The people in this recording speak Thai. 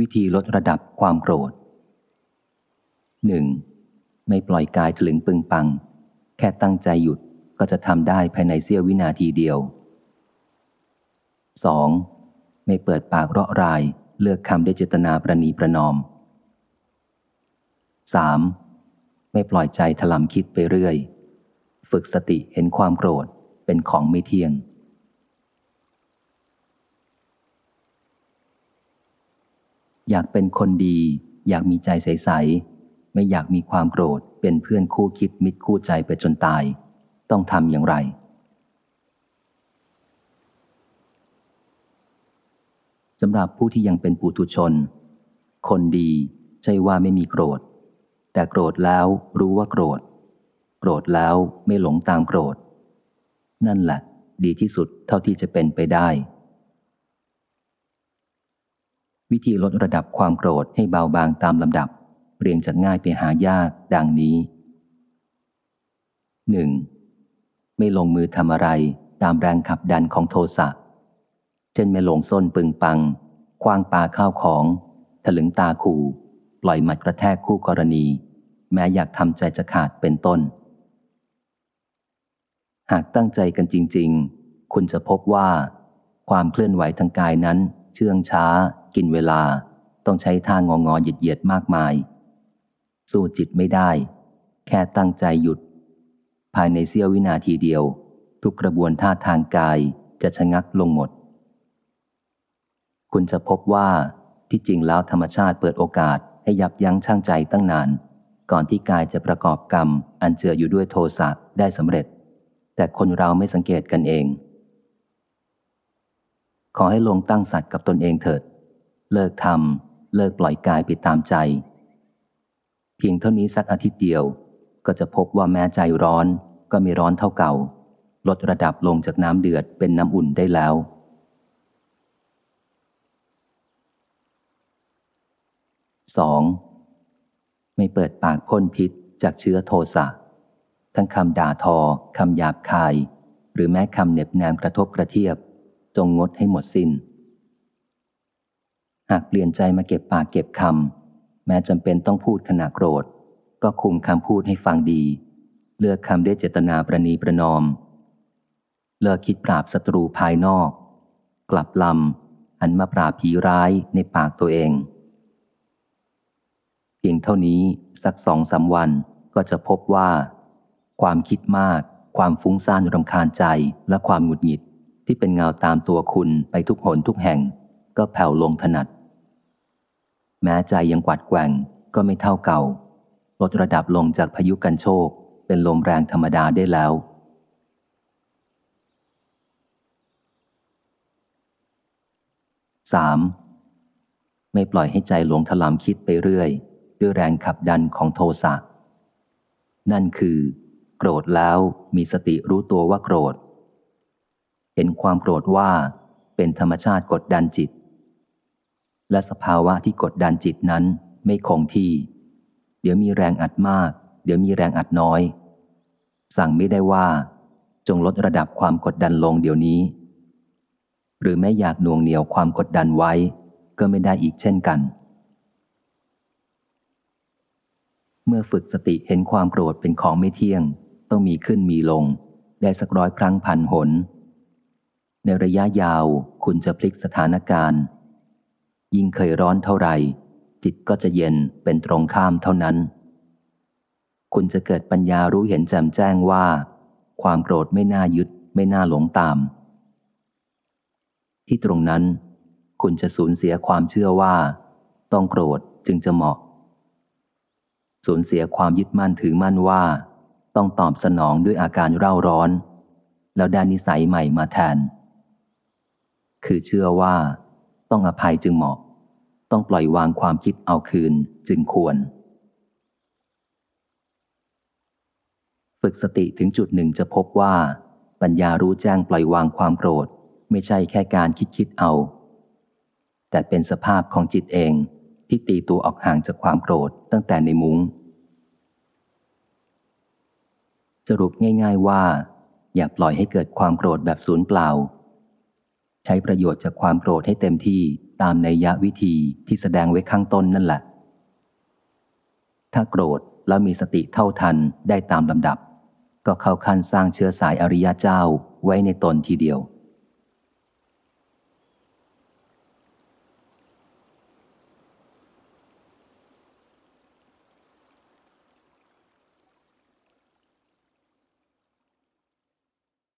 วิธีลดระดับความโกรธ 1. ไม่ปล่อยกายถลึงปึงปัง แค่ตั้งใจหยุดก็จะทำได้ภายในเสี้ยววินาทีเดียว 2. ไม่เปิดปากเราะรายเลือกคำได้เจตนาประนีประนอม 3. ไม่ปล่อยใจถลำคิดไปเรื่อย ฝึกสติเห็นความโกรธเป็นของไม่เที่ยง อยากเป็นคนดี อยากมีใจใสๆไม่อยากมีความโกรธเป็นเพื่อนคู่คิดมิตรคู่ใจไปจนตาย ต้องทำอย่างไร สำหรับผู้ที่ยังเป็นปุถุชน คนดีใช่ว่าไม่มีโกรธ แต่โกรธแล้วรู้ว่าโกรธ โกรธแล้วไม่หลงตามโกรธ นั่นแหละ ดีที่สุดเท่าที่จะเป็นไปได้ วิธีลดระดับความโกรธให้เบาบางตามลำดับ เรียงจากง่ายไปหายากดังนี้ 1. ไม่ลงมือทำอะไรตามแรงขับดันของโทสะ เช่นไม่ลงส้นปึงปัง คว้างปาข้าวของ ถลึงตาขู่ ปล่อยหมัดกระแทกคู่กรณี แม้อยากทำใจจะขาดเป็นต้น หากตั้งใจกันจริง ๆ คุณจะพบว่า ความเคลื่อนไหวทางกายนั้น เชื่องช้า กินเวลา ต้องใช้ท่างองอเหยียดเหยียดมากมาย สู้จิตไม่ได้ แค่ตั้งใจหยุด ภายในเสี้ยววินาทีเดียว ทุกกระบวนท่าทางกายจะชะงักลงหมด คุณจะพบว่าที่จริงแล้วธรรมชาติเปิดโอกาสให้ยับยั้งชั่งใจตั้งนาน ก่อนที่กายจะประกอบกรรม อันเจืออยู่ด้วยโทสะได้สำเร็จ แต่คนเราไม่สังเกตกันเองขอให้ลงตั้งสัตว์กับตนเองเถิด เลิกทำเลิกปล่อยกายไปตามใจ เพียงเท่านี้สักอาทิตย์เดียว ก็จะพบว่าแม้ใจร้อนก็ไม่ร้อนเท่าเก่า ลดระดับลงจากน้ำเดือดเป็นน้ำอุ่นได้แล้ว 2. ไม่เปิดปากพ่นพิษจากเชื้อโทสะ ทั้งคำด่าทอคำหยาบคาย หรือแม้คำเหน็บแนมกระทบกระเทียบ จงงดให้หมดสิน้น หากเปลี่ยนใจมาเก็บปากเก็บคำแม้จำเป็นต้องพูดขณะโกรธ ก็คุมคำพูดให้ฟังดี เลือกคำด้วยเจตนาประนีประนอม เลิกคิดปราบศัตรูภายนอก กลับลำหันมาปราบผีร้ายในปากตัวเอง เพียงเท่านี้สักสองสาวันก็จะพบว่า ความคิดมาก ความฟุ้งซ่านรำคาญใจและความหงุดหงิดที่เป็นเงาตามตัวคุณไปทุกหนทุกแห่ง ก็แผ่วลงถนัด แม้ใจยังกวัดแกว่งก็ไม่เท่าเก่า ลดระดับลงจากพายุกันโชคเป็นลมแรงธรรมดาได้แล้ว 3. ไม่ปล่อยให้ใจหลงถลำคิดไปเรื่อย ด้วยแรงขับดันของโทสะ นั่นคือ โกรธแล้วมีสติรู้ตัวว่าโกรธ เห็นความโกรธว่าเป็นธรรมชาติกดดันจิต และสภาวะที่กดดันจิตนั้นไม่คงที่ เดี๋ยวมีแรงอัดมาก เดี๋ยวมีแรงอัดน้อย สั่งไม่ได้ว่า จงลดระดับความกดดันลงเดี๋ยวนี้ หรือไม่อยากหน่วงเหนียวความกดดันไว้ ก็ไม่ได้อีกเช่นกัน เมื่อฝึกสติเห็นความโกรธเป็นของไม่เที่ยง ต้องมีขึ้นมีลง ได้สักร้อยครั้งพันหน ในระยะยาวคุณจะพลิกสถานการณ์ ยิ่งเคยร้อนเท่าไหร่จิตก็จะเย็นเป็นตรงข้ามเท่านั้น คุณจะเกิดปัญญารู้เห็นแจ่มแจ้งว่า ความโกรธไม่น่ายึดไม่น่าหลงตาม ที่ตรงนั้น คุณจะสูญเสียความเชื่อว่า ต้องโกรธจึงจะเหมาะ สูญเสียความยึดมั่นถือมั่นว่า ต้องตอบสนองด้วยอาการเร่าร้อน แล้วได้นิสัยใหม่มาแทน คือเชื่อว่า ต้องอภัยจึงเหมาะ ต้องปล่อยวางความคิดเอาคืนจึงควร ฝึกสติถึงจุดหนึ่งจะพบว่า ปัญญารู้แจ้งปล่อยวางความโกรธ ไม่ใช่แค่การคิดคิดเอา แต่เป็นสภาพของจิตเองที่ตีตัวออกห่างจากความโกรธตั้งแต่ในมุง้งสรุปง่าย ๆว่า อย่าปล่อยให้เกิดความโกรธแบบศูนย์เปล่า ช้ประโยชน์จากความโกรธให้เต็มที่ตามในยะวิธีที่แสดงไว้ข้างต้นนั่นแหละ ถ้าโกรธแล้วมีสติเท่าทันได้ตามลำดับ ก็เข้าขั้นสร้างเชื้อสายอริยเจ้าไว้ในตนทีเดียว